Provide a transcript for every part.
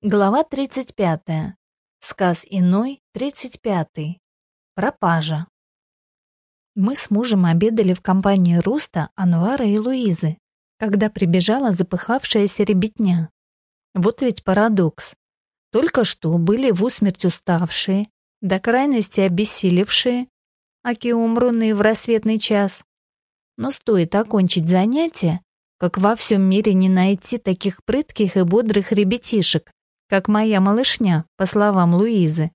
Глава 35. Сказ иной, 35. Пропажа. Мы с мужем обедали в компании Руста, Анвара и Луизы, когда прибежала запыхавшаяся ребятня. Вот ведь парадокс. Только что были в усмерть уставшие, до крайности обессилевшие, аки умрунные в рассветный час. Но стоит окончить занятие, как во всем мире не найти таких прытких и бодрых ребятишек, как моя малышня, по словам Луизы.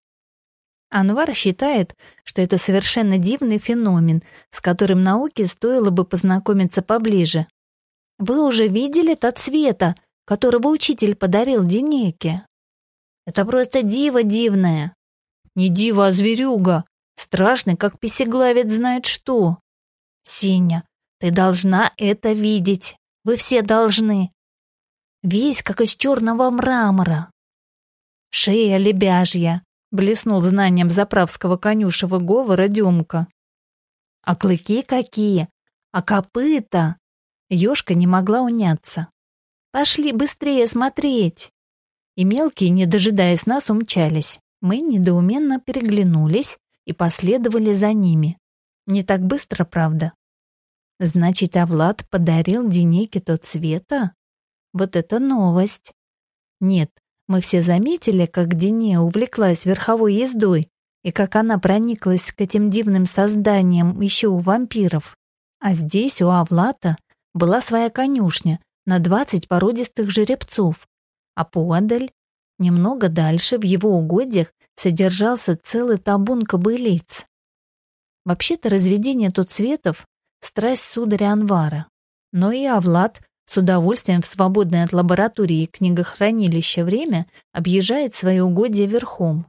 Анвар считает, что это совершенно дивный феномен, с которым науке стоило бы познакомиться поближе. Вы уже видели тот цвета, которого учитель подарил Денеке? Это просто диво дивное. Не диво, а зверюга. Страшный, как писеглавец знает что. Сеня, ты должна это видеть. Вы все должны. Весь как из черного мрамора. Шея лебяжья, блеснул знанием заправского конюшего говора Демка. А клыки какие? А копыта? Ёшка не могла уняться. Пошли быстрее смотреть. И мелкие, не дожидаясь нас, умчались. Мы недоуменно переглянулись и последовали за ними. Не так быстро, правда. Значит, Авлад подарил Денеке тот цвета? Вот это новость. Нет, мы все заметили, как Дине увлеклась верховой ездой и как она прониклась к этим дивным созданиям еще у вампиров. А здесь, у Авлата, была своя конюшня на двадцать породистых жеребцов, а поодаль, немного дальше, в его угодьях, содержался целый табун кобылиц. Вообще-то разведение тут цветов — страсть сударя Анвара. Но и Авлад с удовольствием в свободное от лаборатории и книгохранилища время объезжает свои угодья верхом.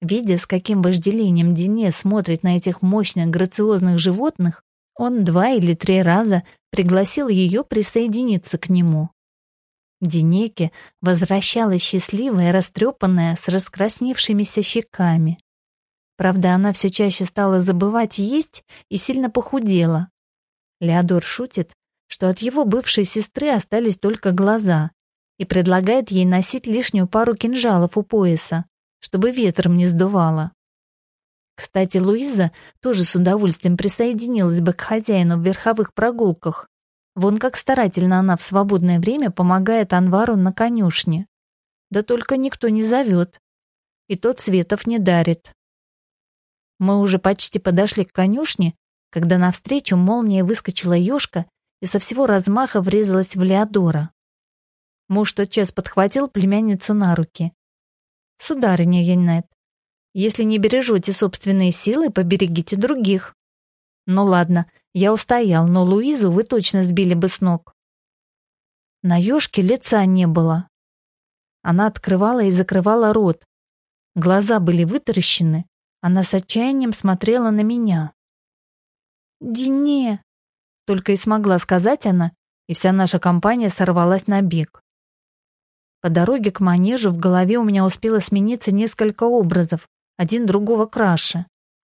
Видя, с каким вожделением Дине смотрит на этих мощных грациозных животных, он два или три раза пригласил ее присоединиться к нему. Динеке возвращалась счастливая, растрепанная, с раскрасневшимися щеками. Правда, она все чаще стала забывать есть и сильно похудела. Леодор шутит, что от его бывшей сестры остались только глаза, и предлагает ей носить лишнюю пару кинжалов у пояса, чтобы ветром не сдувало. Кстати, Луиза тоже с удовольствием присоединилась бы к хозяину в верховых прогулках. Вон как старательно она в свободное время помогает Анвару на конюшне. Да только никто не зовет. И тот цветов не дарит. Мы уже почти подошли к конюшне, когда навстречу молния выскочила ёшка и со всего размаха врезалась в Леодора. Муж тотчас подхватил племянницу на руки. «Сударыня Янет, если не бережете собственные силы, поберегите других». «Ну ладно, я устоял, но Луизу вы точно сбили бы с ног». На ёшке лица не было. Она открывала и закрывала рот. Глаза были вытаращены. Она с отчаянием смотрела на меня. «Дине!» Только и смогла сказать она, и вся наша компания сорвалась на бег. По дороге к манежу в голове у меня успело смениться несколько образов, один другого краше.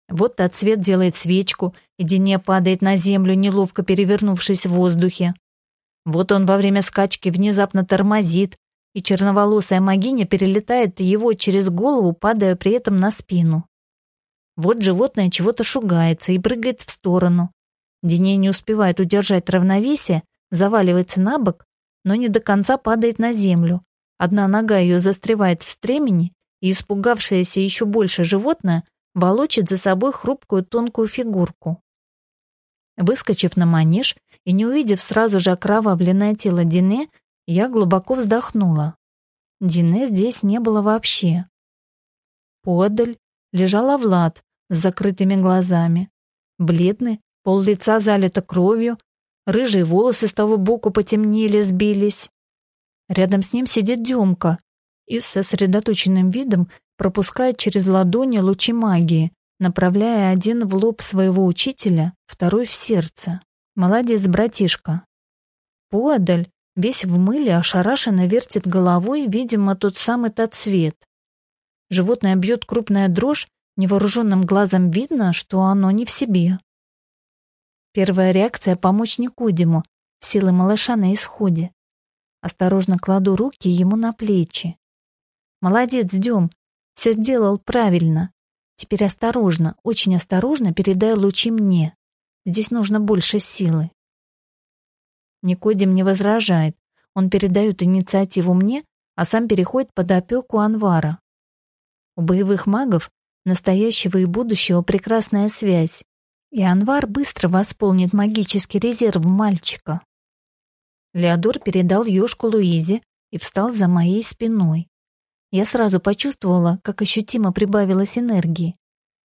Вот тот цвет делает свечку, и Дине падает на землю, неловко перевернувшись в воздухе. Вот он во время скачки внезапно тормозит, и черноволосая магиня перелетает его через голову, падая при этом на спину. Вот животное чего-то шугается и прыгает в сторону, Дине не успевает удержать равновесие, заваливается на бок, но не до конца падает на землю. Одна нога ее застревает в стремени, и испугавшееся еще больше животное волочит за собой хрупкую тонкую фигурку. Выскочив на манеж и не увидев сразу же окровавленное тело Дине, я глубоко вздохнула. Дине здесь не было вообще. Подаль лежала Влад с закрытыми глазами, бледный, Пол лица залито кровью, рыжие волосы с того боку потемнели, сбились. Рядом с ним сидит Демка и с сосредоточенным видом пропускает через ладони лучи магии, направляя один в лоб своего учителя, второй в сердце. Молодец, братишка. Подаль, весь в мыле, ошарашенно вертит головой, видимо, тот самый тот цвет. Животное бьет крупная дрожь, невооруженным глазом видно, что оно не в себе. Первая реакция — помочь Никудиму, силы малыша на исходе. Осторожно кладу руки ему на плечи. Молодец, Дем. Все сделал правильно. Теперь осторожно, очень осторожно передай лучи мне. Здесь нужно больше силы. Никодим не возражает. Он передает инициативу мне, а сам переходит под опеку Анвара. У боевых магов, настоящего и будущего, прекрасная связь. И Анвар быстро восполнит магический резерв мальчика. Леодор передал ёшку Луизе и встал за моей спиной. Я сразу почувствовала, как ощутимо прибавилась энергии.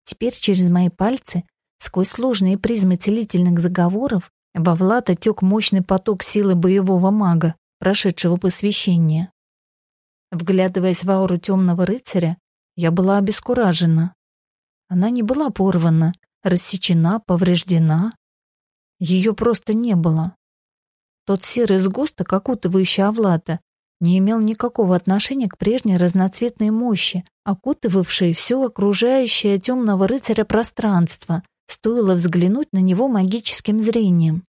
Теперь через мои пальцы, сквозь сложные призмы целительных заговоров, во Влада тек мощный поток силы боевого мага, прошедшего посвящение. Вглядываясь в ауру темного рыцаря, я была обескуражена. Она не была порвана, рассечена, повреждена. Ее просто не было. Тот серый сгусток, окутывающий Авлата, не имел никакого отношения к прежней разноцветной мощи, окутывавшей все окружающее темного рыцаря пространство, стоило взглянуть на него магическим зрением.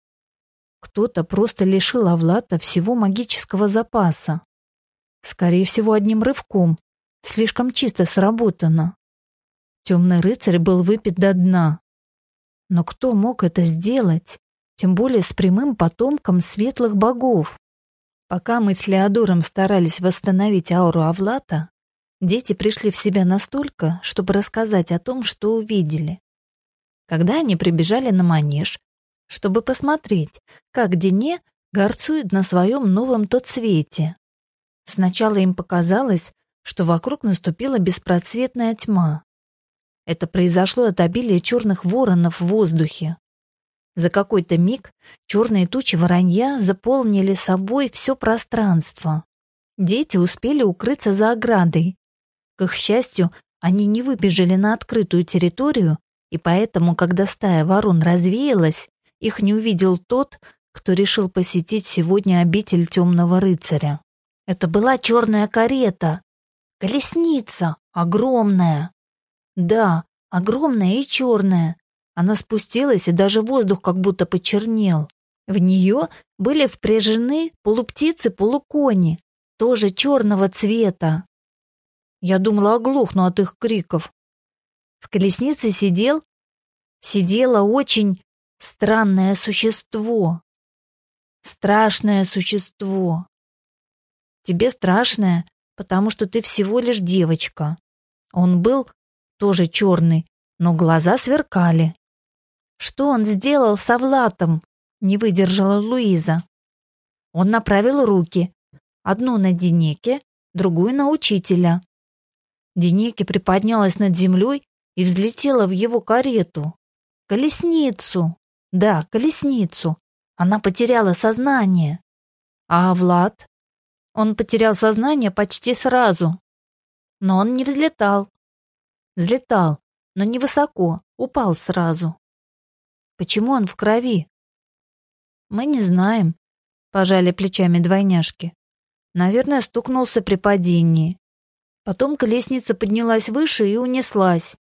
Кто-то просто лишил Авлата всего магического запаса. Скорее всего, одним рывком. Слишком чисто сработано. Темный рыцарь был выпит до дна. Но кто мог это сделать? Тем более с прямым потомком светлых богов. Пока мы с Леодором старались восстановить ауру Авлата, дети пришли в себя настолько, чтобы рассказать о том, что увидели. Когда они прибежали на манеж, чтобы посмотреть, как Дене горцует на своем новом тот цвете. Сначала им показалось, что вокруг наступила беспроцветная тьма. Это произошло от обилия черных воронов в воздухе. За какой-то миг черные тучи воронья заполнили собой все пространство. Дети успели укрыться за оградой. К их счастью, они не выбежали на открытую территорию, и поэтому, когда стая ворон развеялась, их не увидел тот, кто решил посетить сегодня обитель темного рыцаря. Это была черная карета. Колесница, огромная. Да, огромная и черная, она спустилась, и даже воздух как будто почернел. В нее были впряжены полуптицы-полукони, тоже черного цвета. Я думала, оглохну от их криков. В колеснице сидел, сидело очень странное существо. Страшное существо. Тебе страшное, потому что ты всего лишь девочка. Он был тоже черный, но глаза сверкали. Что он сделал с Авлатом? Не выдержала Луиза. Он направил руки. Одну на Денеке, другую на учителя. Денеке приподнялась над землей и взлетела в его карету. Колесницу. Да, колесницу. Она потеряла сознание. А Влад? Он потерял сознание почти сразу. Но он не взлетал. Взлетал, но невысоко, упал сразу. Почему он в крови? Мы не знаем, пожали плечами двойняшки. Наверное, стукнулся при падении. Потом колесница поднялась выше и унеслась.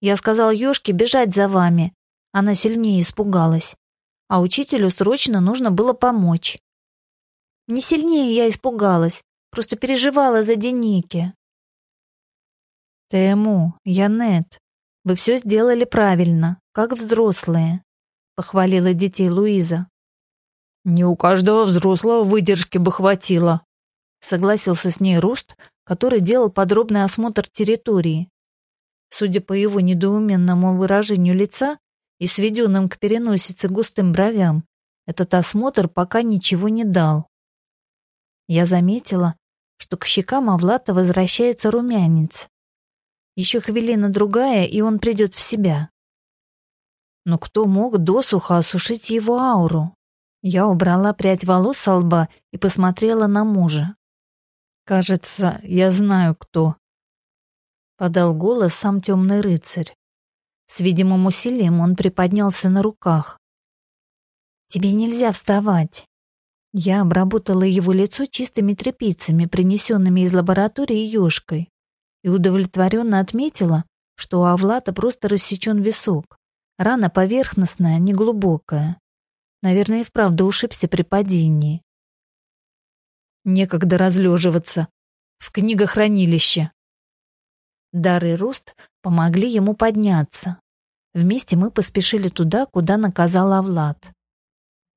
Я сказал Ёшке бежать за вами. Она сильнее испугалась. А учителю срочно нужно было помочь. Не сильнее я испугалась, просто переживала за Деники. Тему, Янет, вы все сделали правильно как взрослые», — похвалила детей Луиза. «Не у каждого взрослого выдержки бы хватило», — согласился с ней Руст, который делал подробный осмотр территории. Судя по его недоуменному выражению лица и сведенным к переносице густым бровям, этот осмотр пока ничего не дал. Я заметила, что к щекам Авлата возвращается румянец. Еще хвилина другая, и он придет в себя. Но кто мог досуха осушить его ауру? Я убрала прядь волос со лба и посмотрела на мужа. «Кажется, я знаю, кто», — подал голос сам темный рыцарь. С видимым усилием он приподнялся на руках. «Тебе нельзя вставать». Я обработала его лицо чистыми тряпицами, принесенными из лаборатории ёшкой, и удовлетворенно отметила, что у Авлата просто рассечен висок. Рана поверхностная, неглубокая. Наверное, и вправду ушибся при падении. Некогда разлеживаться. в книгохранилище. Дар и Руст помогли ему подняться. Вместе мы поспешили туда, куда наказал Авлад.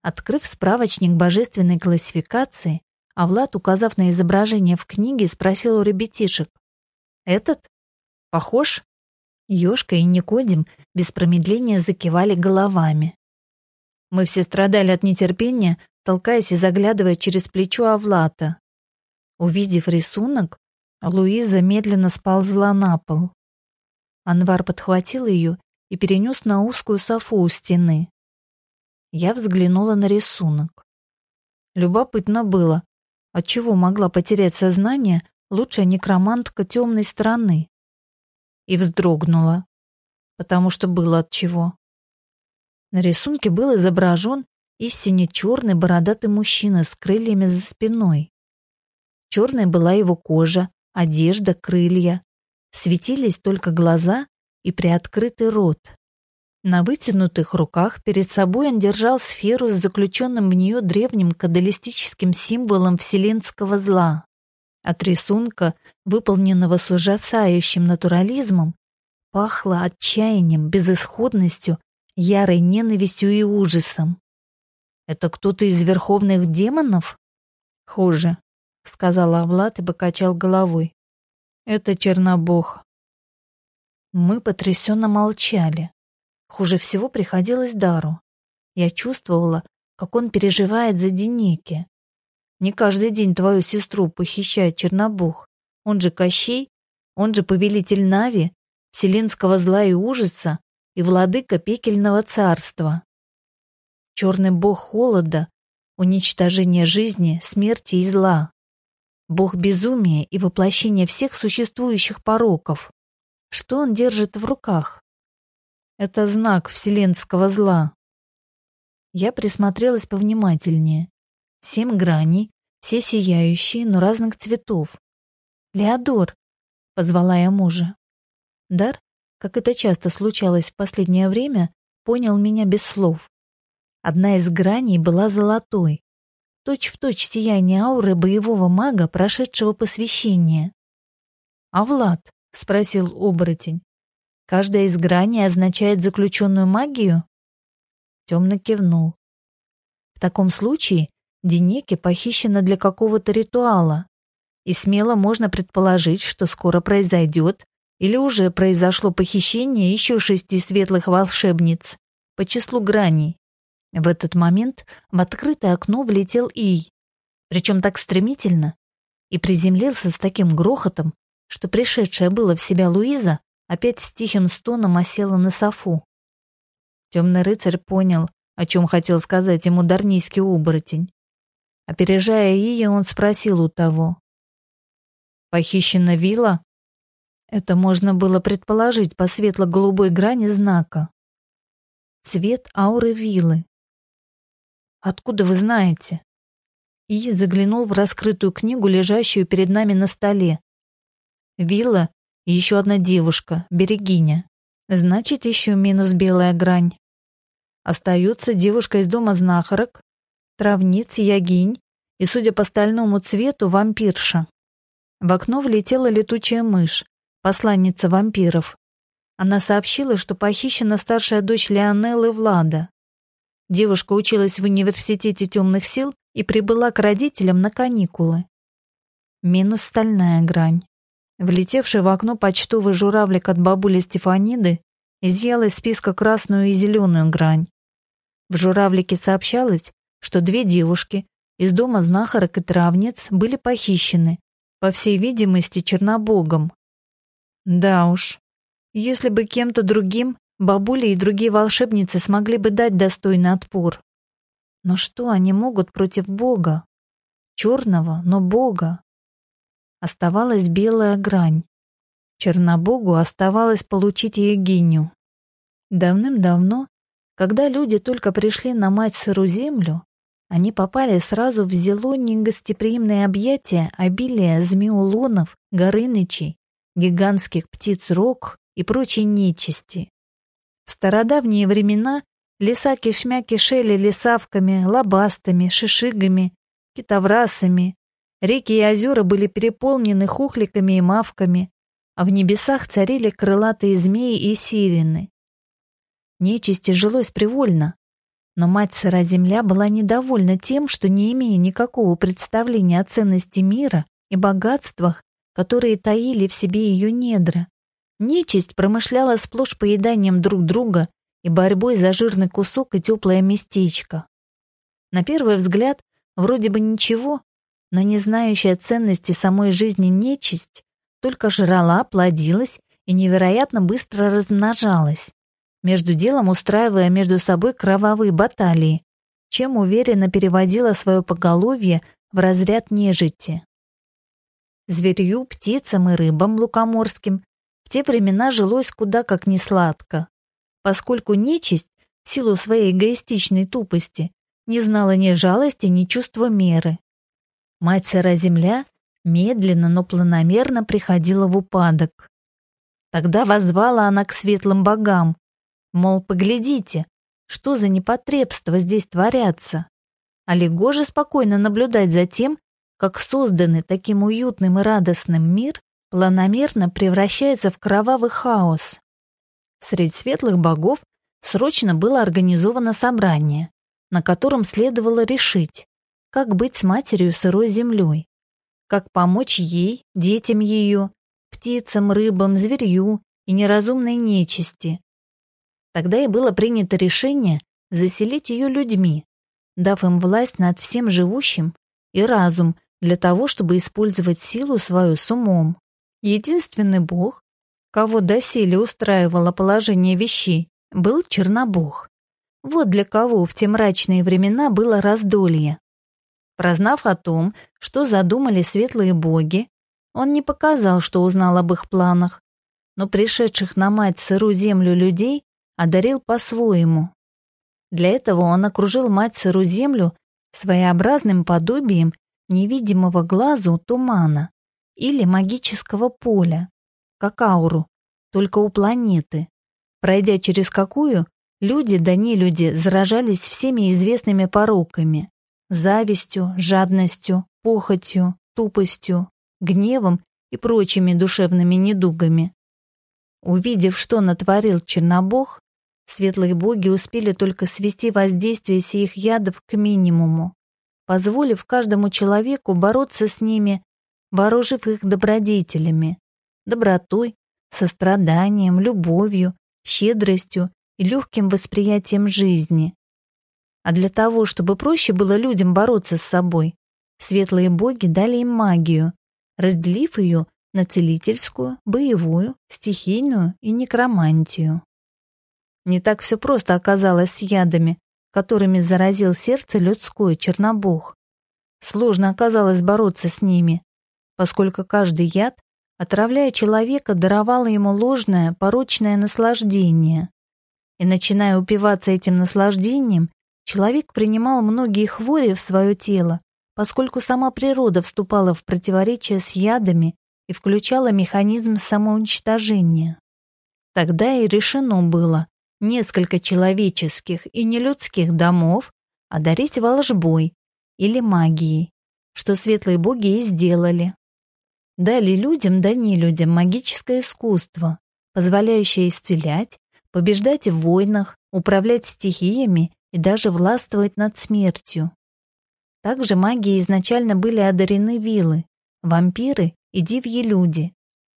Открыв справочник божественной классификации, Авлад, указав на изображение в книге, спросил у ребятишек. «Этот? Похож?» Ёшка и Никодим без промедления закивали головами. Мы все страдали от нетерпения, толкаясь и заглядывая через плечо Авлата. Увидев рисунок, Луиза медленно сползла на пол. Анвар подхватил ее и перенес на узкую софу у стены. Я взглянула на рисунок. Любопытно было, отчего могла потерять сознание лучшая некромантка темной стороны. И вздрогнула, потому что было от чего. На рисунке был изображен истинно черный бородатый мужчина с крыльями за спиной. Черной была его кожа, одежда, крылья. Светились только глаза и приоткрытый рот. На вытянутых руках перед собой он держал сферу с заключенным в нее древним кадалистическим символом вселенского зла. От рисунка, выполненного с ужасающим натурализмом, пахло отчаянием, безысходностью, ярой ненавистью и ужасом. Это кто-то из верховных демонов? Хуже, сказала Влад и покачал головой. Это Чернобог. Мы потрясенно молчали. Хуже всего приходилось Дару. Я чувствовала, как он переживает за Денеки. Не каждый день твою сестру похищает Чернобог. Он же Кощей, он же повелитель Нави, вселенского зла и ужаса и владыка пекельного царства. Черный бог холода, уничтожения жизни, смерти и зла. Бог безумия и воплощения всех существующих пороков. Что он держит в руках? Это знак вселенского зла. Я присмотрелась повнимательнее. Семь граней, все сияющие, но разных цветов. «Леодор!» — позвала я мужа. Дар, как это часто случалось в последнее время, понял меня без слов. Одна из граней была золотой. Точь-в-точь точь сияние ауры боевого мага, прошедшего посвящение. «А Влад?» — спросил оборотень. Каждая из граней означает заключенную магию? Темно кивнул. В таком случае Денеки похищена для какого-то ритуала, и смело можно предположить, что скоро произойдет или уже произошло похищение еще шести светлых волшебниц по числу граней. В этот момент в открытое окно влетел Ий, причем так стремительно, и приземлился с таким грохотом, что пришедшая было в себя Луиза опять с тихим стоном осела на софу. Темный рыцарь понял, о чем хотел сказать ему дарнийский оборотень. Опережая ее, он спросил у того. «Похищена вилла?» Это можно было предположить по светло-голубой грани знака. Цвет ауры виллы. «Откуда вы знаете?» И заглянул в раскрытую книгу, лежащую перед нами на столе. Вилла и еще одна девушка, берегиня. Значит, еще минус белая грань. Остается девушка из дома знахарок, травниц, ягинь и, судя по стальному цвету, вампирша. В окно влетела летучая мышь, посланница вампиров. Она сообщила, что похищена старшая дочь Леонеллы Влада. Девушка училась в университете темных сил и прибыла к родителям на каникулы. Минус стальная грань. Влетевший в окно почтовый журавлик от бабули Стефаниды изъял из списка красную и зеленую грань. В журавлике сообщалось, что две девушки из дома знахарок и травниц были похищены, по всей видимости, Чернобогом. Да уж, если бы кем-то другим, бабули и другие волшебницы смогли бы дать достойный отпор. Но что они могут против Бога? Черного, но Бога. Оставалась белая грань. Чернобогу оставалось получить Егиню. Давным-давно, когда люди только пришли на мать сыру землю, они попали сразу в зелоние гостеприимные объятия обилия змеулонов, горынычей, гигантских птиц рок и прочей нечисти. В стародавние времена леса кишмя кишели лесавками, лобастами, шишигами, китоврасами, Реки и озера были переполнены хухликами и мавками, а в небесах царили крылатые змеи и сирены. Нечисти жилось привольно, но мать сыра земля была недовольна тем, что не имея никакого представления о ценности мира и богатствах, которые таили в себе ее недра, нечисть промышляла сплошь поеданием друг друга и борьбой за жирный кусок и теплое местечко. На первый взгляд, вроде бы ничего, но не знающая ценности самой жизни нечисть только жрала, плодилась и невероятно быстро размножалась, между делом устраивая между собой кровавые баталии, чем уверенно переводила свое поголовье в разряд нежити. Зверью, птицам и рыбам лукоморским в те времена жилось куда как несладко, поскольку нечисть, в силу своей эгоистичной тупости, не знала ни жалости, ни чувства меры. Мать сыра земля медленно, но планомерно приходила в упадок. Тогда воззвала она к светлым богам, мол, поглядите, что за непотребства здесь творятся. А же спокойно наблюдать за тем, как созданный таким уютным и радостным мир планомерно превращается в кровавый хаос. Среди светлых богов срочно было организовано собрание, на котором следовало решить, как быть с матерью сырой землей, как помочь ей, детям ее, птицам, рыбам, зверью и неразумной нечисти. Тогда и было принято решение заселить ее людьми, дав им власть над всем живущим и разум для того, чтобы использовать силу свою с умом. Единственный бог, кого доселе устраивало положение вещей, был Чернобог. Вот для кого в те мрачные времена было раздолье. Прознав о том, что задумали светлые боги, он не показал, что узнал об их планах, но пришедших на мать сыру землю людей одарил по-своему. Для этого он окружил мать сыру землю своеобразным подобием невидимого глазу тумана или магического поля, как ауру, только у планеты, пройдя через какую люди да нелюди заражались всеми известными пороками завистью, жадностью, похотью, тупостью, гневом и прочими душевными недугами. Увидев, что натворил Чернобог, светлые боги успели только свести воздействие сих ядов к минимуму, позволив каждому человеку бороться с ними, вооружив их добродетелями, добротой, состраданием, любовью, щедростью и легким восприятием жизни. А для того, чтобы проще было людям бороться с собой, светлые боги дали им магию, разделив ее на целительскую, боевую, стихийную и некромантию. Не так все просто оказалось с ядами, которыми заразил сердце людское Чернобог. Сложно оказалось бороться с ними, поскольку каждый яд, отравляя человека, даровал ему ложное, порочное наслаждение. И начиная упиваться этим наслаждением, Человек принимал многие хвори в свое тело, поскольку сама природа вступала в противоречие с ядами и включала механизм самоуничтожения. Тогда и решено было несколько человеческих и нелюдских домов одарить волжбой или магией, что светлые боги и сделали. Дали людям да не людям магическое искусство, позволяющее исцелять, побеждать в войнах, управлять стихиями и даже властвовать над смертью. Также магией изначально были одарены вилы, вампиры и дивьи люди,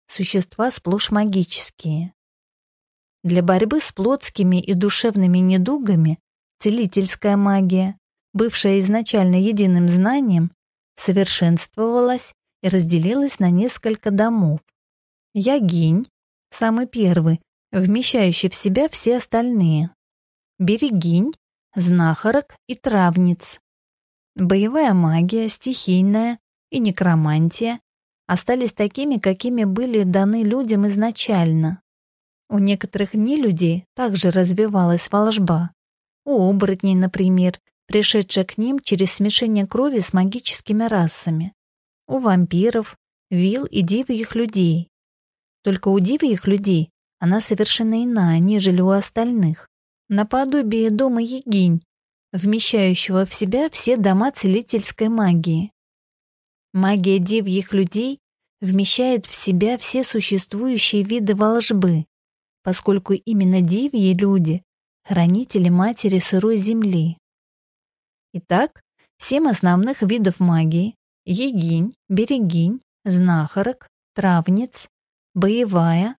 существа сплошь магические. Для борьбы с плотскими и душевными недугами целительская магия, бывшая изначально единым знанием, совершенствовалась и разделилась на несколько домов. Ягинь, самый первый, вмещающий в себя все остальные. Берегинь, знахарок и травниц. Боевая магия, стихийная и некромантия остались такими, какими были даны людям изначально. У некоторых нелюдей также развивалась волжба. У оборотней, например, пришедшая к ним через смешение крови с магическими расами. У вампиров, вил и дивьих людей. Только у дивьих людей она совершенно иная, нежели у остальных наподобие дома Егинь, вмещающего в себя все дома целительской магии. Магия девьих людей вмещает в себя все существующие виды волжбы, поскольку именно девьи люди — хранители матери сырой земли. Итак, семь основных видов магии — егинь, берегинь, знахарок, травниц, боевая,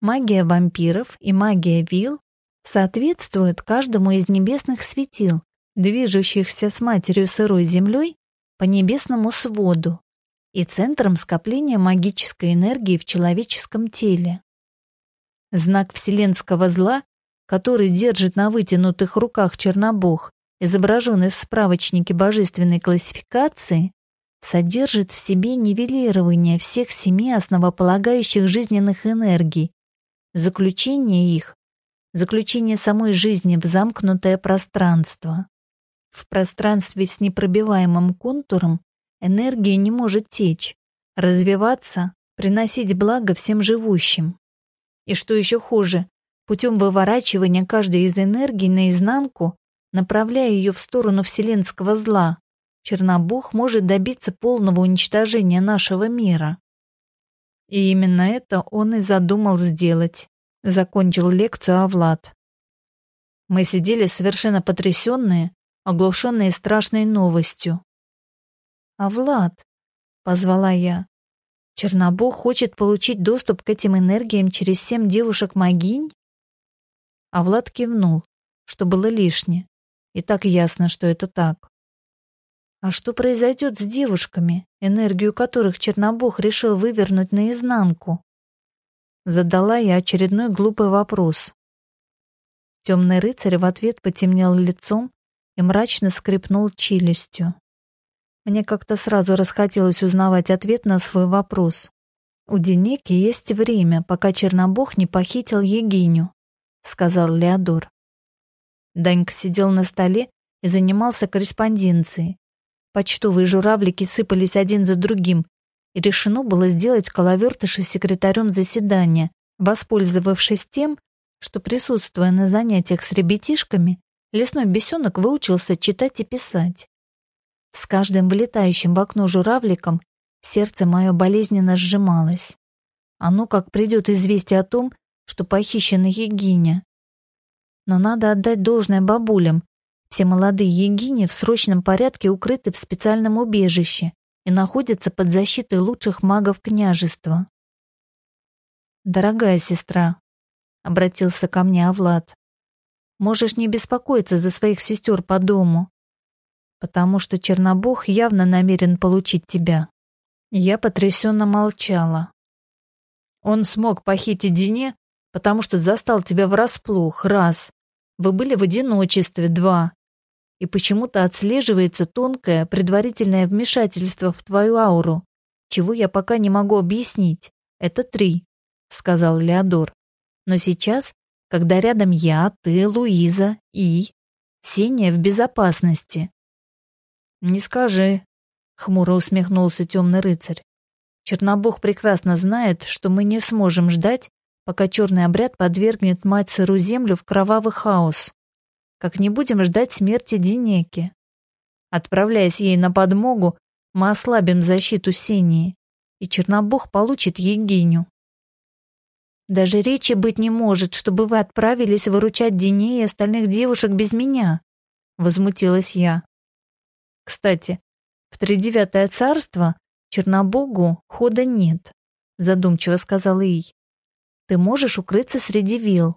магия вампиров и магия вил соответствуют каждому из небесных светил, движущихся с матерью сырой землей по небесному своду и центром скопления магической энергии в человеческом теле. Знак вселенского зла, который держит на вытянутых руках Чернобог, изображенный в справочнике божественной классификации, содержит в себе нивелирование всех семи основополагающих жизненных энергий, заключение их, заключение самой жизни в замкнутое пространство. В пространстве с непробиваемым контуром энергия не может течь, развиваться, приносить благо всем живущим. И что еще хуже, путем выворачивания каждой из энергий наизнанку, направляя ее в сторону вселенского зла, Чернобог может добиться полного уничтожения нашего мира. И именно это он и задумал сделать, закончил лекцию Авлад. Мы сидели совершенно потрясенные, оглушенные страшной новостью. «Авлад», — позвала я, — «Чернобог хочет получить доступ к этим энергиям через семь девушек-могинь?» Авлад кивнул, что было лишнее, и так ясно, что это так. А что произойдет с девушками, энергию которых Чернобог решил вывернуть наизнанку? Задала я очередной глупый вопрос. Темный рыцарь в ответ потемнел лицом и мрачно скрипнул челюстью. Мне как-то сразу расхотелось узнавать ответ на свой вопрос. У Денеки есть время, пока Чернобог не похитил Егиню, сказал Леодор. Данька сидел на столе и занимался корреспонденцией, Почтовые журавлики сыпались один за другим, и решено было сделать коловертыши секретарем заседания, воспользовавшись тем, что, присутствуя на занятиях с ребятишками, лесной бесенок выучился читать и писать. С каждым вылетающим в окно журавликом сердце мое болезненно сжималось. Оно как придет известие о том, что похищена Егиня. Но надо отдать должное бабулям, все молодые егини в срочном порядке укрыты в специальном убежище и находятся под защитой лучших магов княжества. «Дорогая сестра», — обратился ко мне Авлад, «можешь не беспокоиться за своих сестер по дому, потому что Чернобог явно намерен получить тебя». Я потрясенно молчала. «Он смог похитить Дине, потому что застал тебя врасплох, раз. Вы были в одиночестве, два и почему-то отслеживается тонкое предварительное вмешательство в твою ауру, чего я пока не могу объяснить. Это три, сказал Леодор. Но сейчас, когда рядом я, ты, Луиза и Сеня в безопасности. Не скажи, хмуро усмехнулся темный рыцарь. Чернобог прекрасно знает, что мы не сможем ждать, пока черный обряд подвергнет мать сыру землю в кровавый хаос как не будем ждать смерти Динеки. Отправляясь ей на подмогу, мы ослабим защиту Сении, и Чернобог получит Егиню. Даже речи быть не может, чтобы вы отправились выручать Дине и остальных девушек без меня, возмутилась я. Кстати, в тридевятое царство Чернобогу хода нет, задумчиво сказал Ий. Ты можешь укрыться среди вил,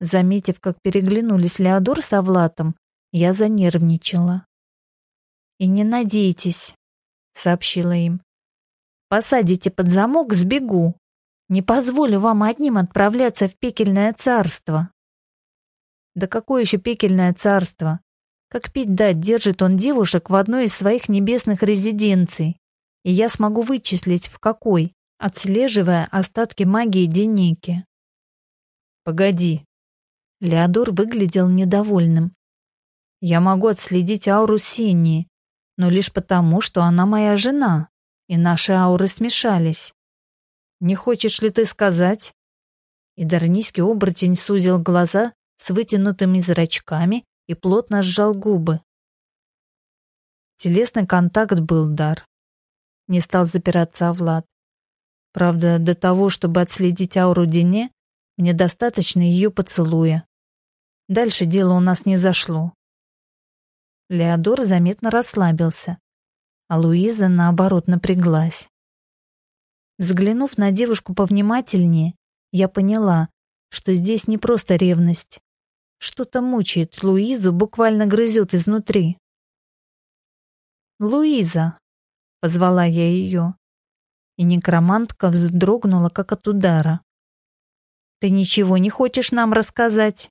Заметив, как переглянулись Леодор с Авлатом, я занервничала. «И не надейтесь», — сообщила им. «Посадите под замок, сбегу. Не позволю вам одним отправляться в пекельное царство». «Да какое еще пекельное царство? Как пить дать держит он девушек в одной из своих небесных резиденций, и я смогу вычислить, в какой, отслеживая остатки магии Деники». «Погоди», Леодор выглядел недовольным. «Я могу отследить ауру Синии, но лишь потому, что она моя жена, и наши ауры смешались. Не хочешь ли ты сказать?» И дарнийский оборотень сузил глаза с вытянутыми зрачками и плотно сжал губы. Телесный контакт был дар. Не стал запираться Влад. Правда, до того, чтобы отследить ауру Дине, мне достаточно ее поцелуя. Дальше дело у нас не зашло. Леодор заметно расслабился, а Луиза, наоборот, напряглась. Взглянув на девушку повнимательнее, я поняла, что здесь не просто ревность. Что-то мучает Луизу, буквально грызет изнутри. «Луиза!» — позвала я ее, и некромантка вздрогнула, как от удара. «Ты ничего не хочешь нам рассказать?»